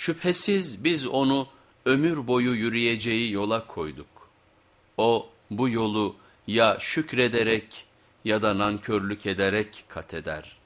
Şüphesiz biz onu ömür boyu yürüyeceği yola koyduk. O bu yolu ya şükrederek ya da nankörlük ederek kat eder.''